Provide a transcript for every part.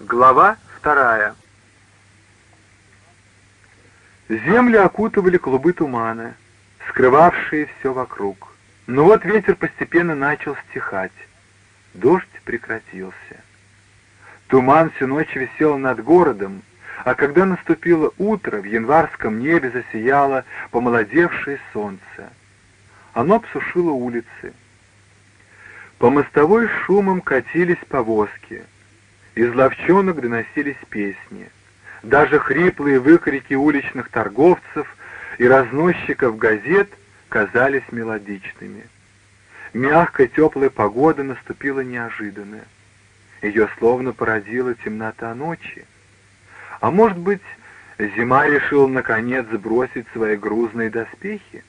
Глава вторая. Землю окутывали клубы тумана, скрывавшие все вокруг. Но вот ветер постепенно начал стихать. Дождь прекратился. Туман всю ночь висел над городом, а когда наступило утро, в январском небе засияло помолодевшее солнце. Оно обсушило улицы. По мостовой шумом катились повозки — из ловчонок доносились песни. Даже хриплые выкрики уличных торговцев и разносчиков газет казались мелодичными. Мягкая теплая погода наступила неожиданно. Ее словно породила темнота ночи. А может быть, зима решила наконец сбросить свои грузные доспехи?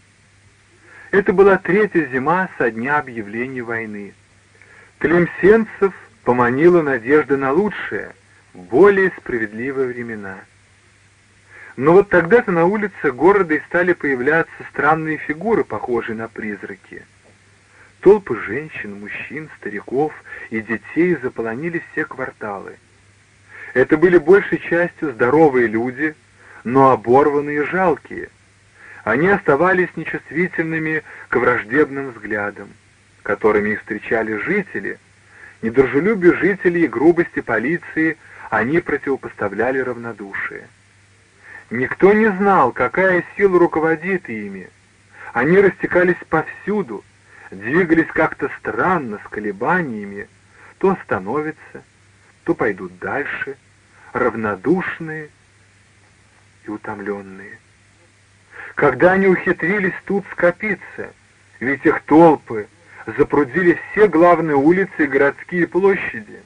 Это была третья зима со дня объявления войны. Клемсенцев поманила надежда на лучшее, более справедливые времена. Но вот тогда-то на улице города и стали появляться странные фигуры, похожие на призраки. Толпы женщин, мужчин, стариков и детей заполонили все кварталы. Это были большей частью здоровые люди, но оборванные и жалкие. Они оставались нечувствительными к враждебным взглядам, которыми их встречали жители — Недружелюбию жителей и грубости полиции они противопоставляли равнодушие. Никто не знал, какая сила руководит ими. Они растекались повсюду, двигались как-то странно, с колебаниями, то остановятся, то пойдут дальше, равнодушные и утомленные. Когда они ухитрились тут скопиться, ведь их толпы запрудили все главные улицы и городские площади.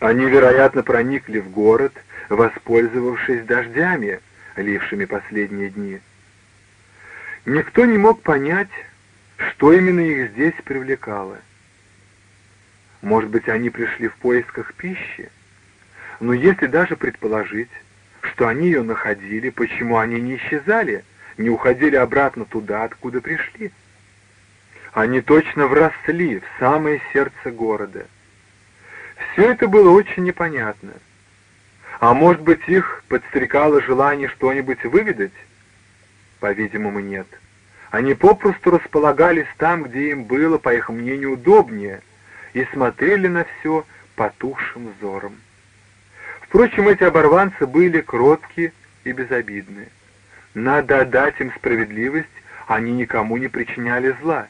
Они, вероятно, проникли в город, воспользовавшись дождями, лившими последние дни. Никто не мог понять, что именно их здесь привлекало. Может быть, они пришли в поисках пищи? Но если даже предположить, что они ее находили, почему они не исчезали, не уходили обратно туда, откуда пришли? Они точно вросли в самое сердце города. Все это было очень непонятно. А может быть, их подстрекало желание что-нибудь выведать? По-видимому, нет. Они попросту располагались там, где им было, по их мнению, удобнее, и смотрели на все потухшим взором. Впрочем, эти оборванцы были кроткие и безобидны. Надо отдать им справедливость, они никому не причиняли зла.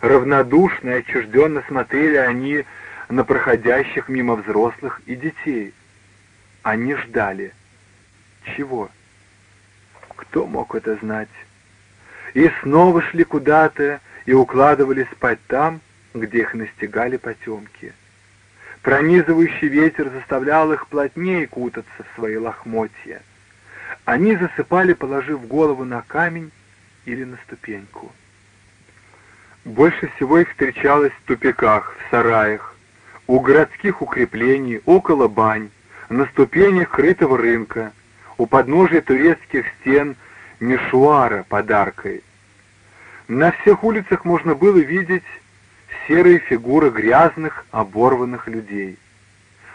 Равнодушно и отчужденно смотрели они на проходящих мимо взрослых и детей. Они ждали. Чего? Кто мог это знать? И снова шли куда-то и укладывались спать там, где их настигали потемки. Пронизывающий ветер заставлял их плотнее кутаться в свои лохмотья. Они засыпали, положив голову на камень или на ступеньку. Больше всего их встречалось в тупиках, в сараях, у городских укреплений, около бань, на ступенях крытого рынка, у подножия турецких стен мешуара подаркой. На всех улицах можно было видеть серые фигуры грязных, оборванных людей.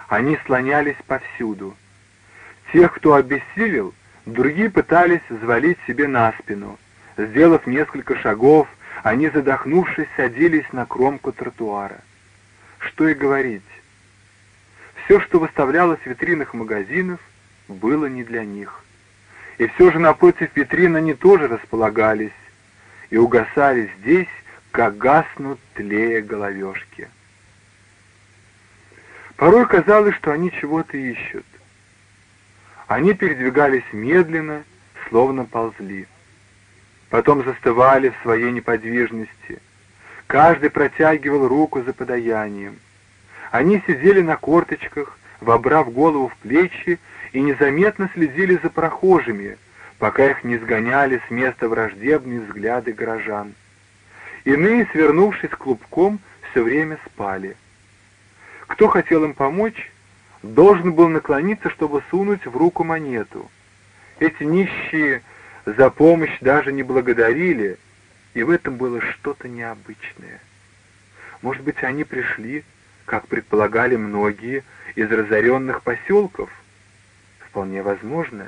Они слонялись повсюду. Тех, кто обессилел, другие пытались взвалить себе на спину. Сделав несколько шагов, они, задохнувшись, садились на кромку тротуара. Что и говорить. Все, что выставлялось в витринах магазинов, было не для них. И все же напротив витрин они тоже располагались и угасали здесь, как гаснут тлея головешки. Порой казалось, что они чего-то ищут. Они передвигались медленно, словно ползли потом застывали в своей неподвижности. Каждый протягивал руку за подаянием. Они сидели на корточках, вобрав голову в плечи, и незаметно следили за прохожими, пока их не сгоняли с места враждебные взгляды горожан. Иные, свернувшись клубком, все время спали. Кто хотел им помочь, должен был наклониться, чтобы сунуть в руку монету. Эти нищие за помощь даже не благодарили, и в этом было что-то необычное. Может быть, они пришли, как предполагали многие, из разоренных поселков? Вполне возможно.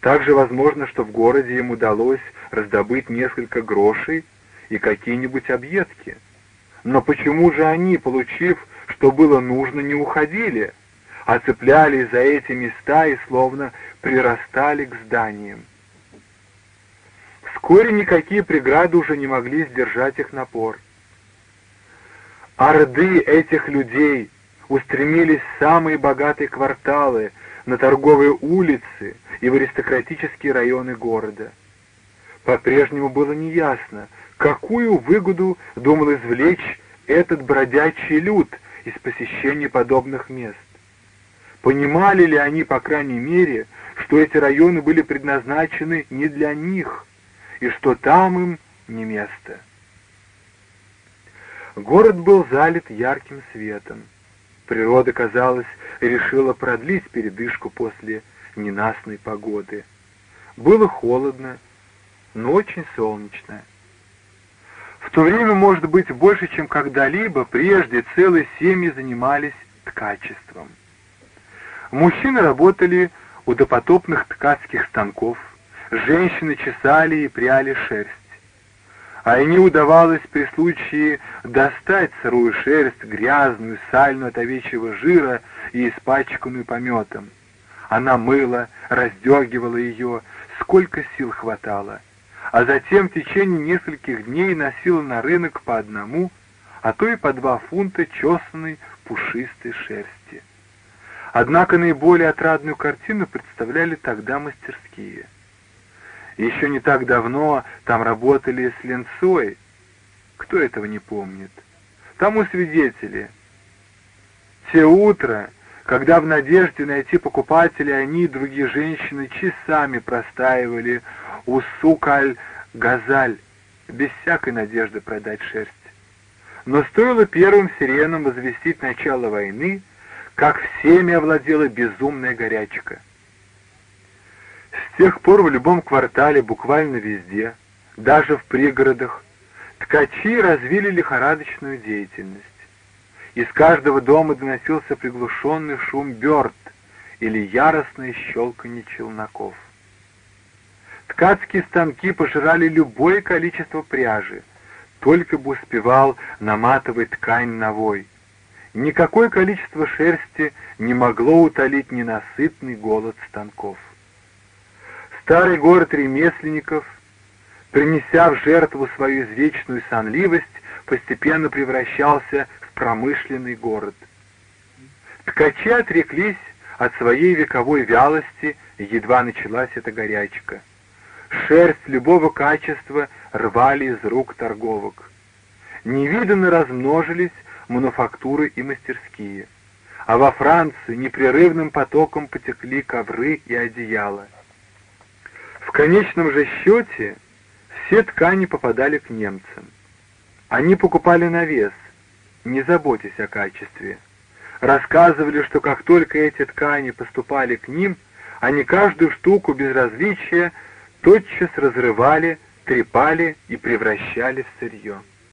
Также возможно, что в городе им удалось раздобыть несколько грошей и какие-нибудь объедки. Но почему же они, получив, что было нужно, не уходили, а цеплялись за эти места и словно прирастали к зданиям? Вскоре никакие преграды уже не могли сдержать их напор. Орды этих людей устремились в самые богатые кварталы, на торговые улицы и в аристократические районы города. По-прежнему было неясно, какую выгоду думал извлечь этот бродячий люд из посещения подобных мест. Понимали ли они, по крайней мере, что эти районы были предназначены не для них, и что там им не место? Город был залит ярким светом. Природа, казалось, решила продлить передышку после ненастной погоды. Было холодно, но очень солнечно. В то время, может быть, больше, чем когда-либо, прежде целые семьи занимались ткачеством. Мужчины работали у допотопных ткацких станков, женщины чесали и пряли шерсть. А не удавалось при случае достать сырую шерсть, грязную, сальную от овечьего жира и испачканную пометом. Она мыла, раздергивала ее, сколько сил хватало, а затем в течение нескольких дней носила на рынок по одному, а то и по два фунта чесанной пушистой шерсти. Однако наиболее отрадную картину представляли тогда мастерские. Еще не так давно там работали с ленцой. Кто этого не помнит? Тому свидетели. Те утро когда в надежде найти покупателей они и другие женщины часами простаивали у сукаль-газаль, без всякой надежды продать шерсть. Но стоило первым сиренам возвестить начало войны, как всеми овладела безумная горячка. Тех пор в любом квартале, буквально везде, даже в пригородах, ткачи развили лихорадочную деятельность. Из каждого дома доносился приглушенный шум бёрд или яростное щелканье челноков. Ткацкие станки пожирали любое количество пряжи, только бы успевал наматывать ткань новой. Никакое количество шерсти не могло утолить ненасытный голод станков. Старый город ремесленников, принеся в жертву свою извечную сонливость, постепенно превращался промышленный город. Ткачи отреклись от своей вековой вялости, едва началась эта горячка. Шерсть любого качества рвали из рук торговок. Невиданно размножились мануфактуры и мастерские, а во Франции непрерывным потоком потекли ковры и одеяла. В конечном же счете все ткани попадали к немцам. Они покупали на вес, не заботясь о качестве. Рассказывали, что как только эти ткани поступали к ним, они каждую штуку без различия тотчас разрывали, трепали и превращали в сырье.